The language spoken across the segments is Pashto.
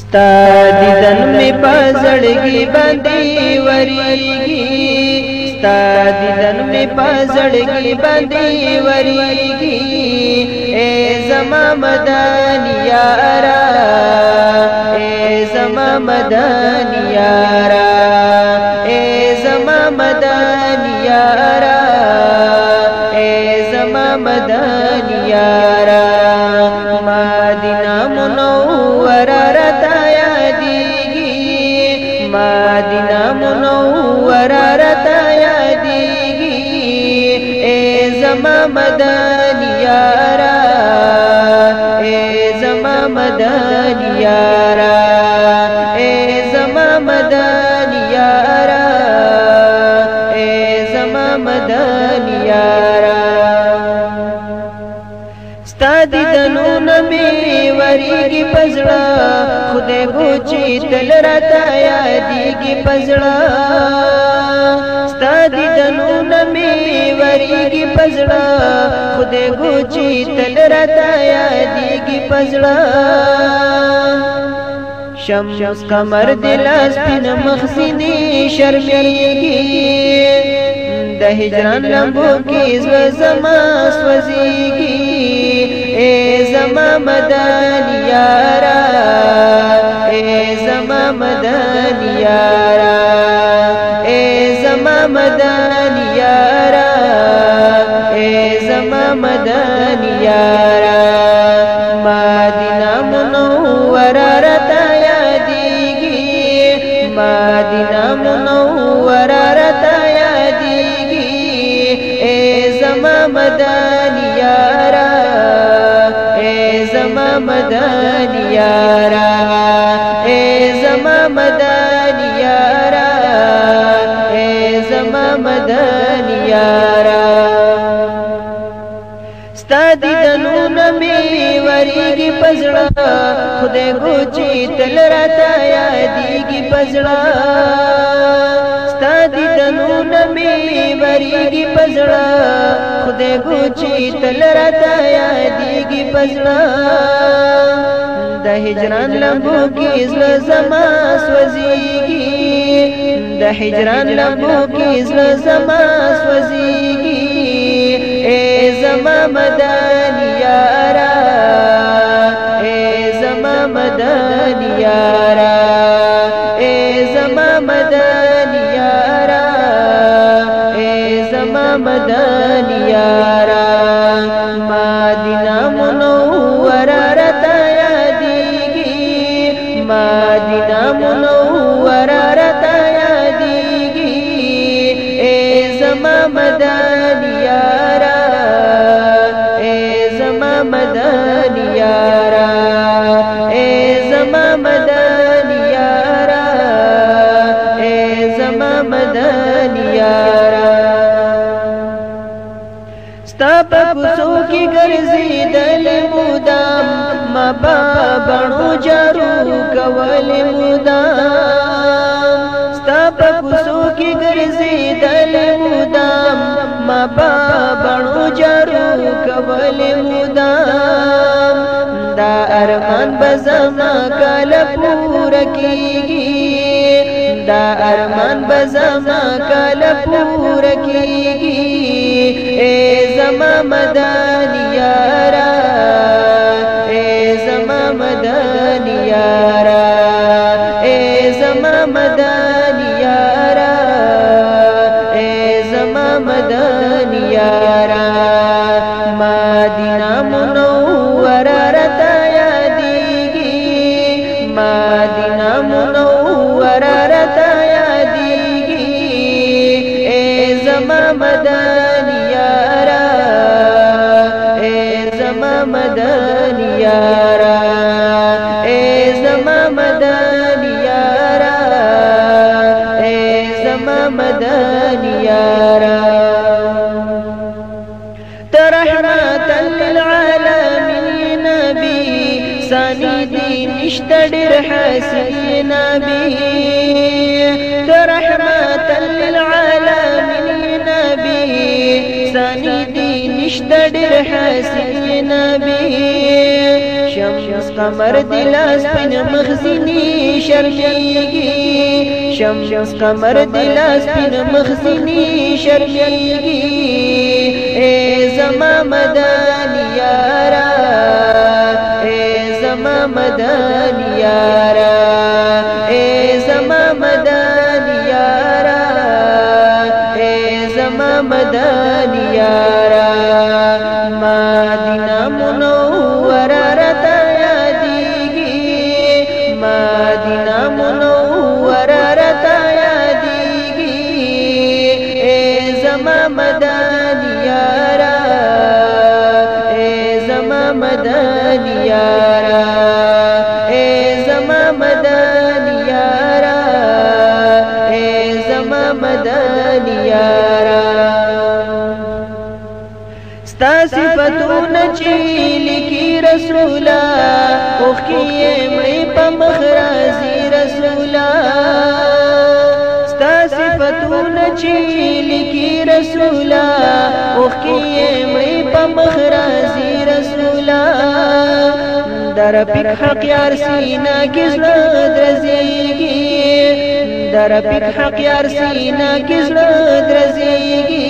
ستا دیدن می پزړګي باندې وریږي ستا دیدن می پزړګي باندې وریږي اے زما مدان یارا اے زما مدان یارا اے زما مدان یارا اے زما مدان یارا مدینه منوره मदानियारा ए जमा मदानियारा ए जमा मदानियारा ए जमा मदानियारा स्तादी दनू नमी वरी पजड़ा खुदे गुची तल रताया दी पजड़ा स्तादी दनू नमी وریږي پزړه خدای ګوچی تل راته یادېږي پزړه شمس قمر دلاس پن مخزنی شرمېږي د هجران لمبو کې زما سوځيږي اے زما مدار مدن یارا اے زما مدن یارا اے زما مدن یارا ستادی دنو نمی وریگی پزڑا خدای گوچی تل راتا یادیگی پزڑا ستادی دنو نمی وریگی پزڑا دې بوچی تل راته یادېږي پزړه د هجران لمبو کې زړه زما سوځيږي د هجران لمبو کې زړه زما سوځيږي मदन यारा ए यारा ए تب پسو کی گرزی دل مدام مبا بڑو جارو کول مدام تب پسو کی گرزی دل مدام مبا بڑو جارو کول مدام دا ارمان بزما کل پور کیگی دا ارمان بزما کل پور کیگی ممدان يا رب حسينا به كرحمة للعالمين به سندي نشتدر حسينا به شمس قمر دلاس بن مخزني شرميگی شمس قمر دلاس بن مخزني شرميگی اے زما مدانی یارا समा मदन यारा ए समा मदन यारा ए समा मदन यारा मादिना मुनौवरा रतया दीगी मादिना خطون چې لیکي رسولا اوخ کې مړې په مخ راځي رسولا ستا صفاتون چې لیکي رسولا اوخ کې مړې په مخ راځي رسولا در پک حق یار سینا کې زړه درځيږي در پک حق یار سینا کې زړه درځيږي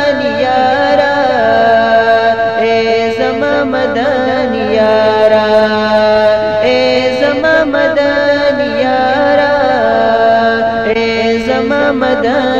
madaniyara e zama madaniyara e zama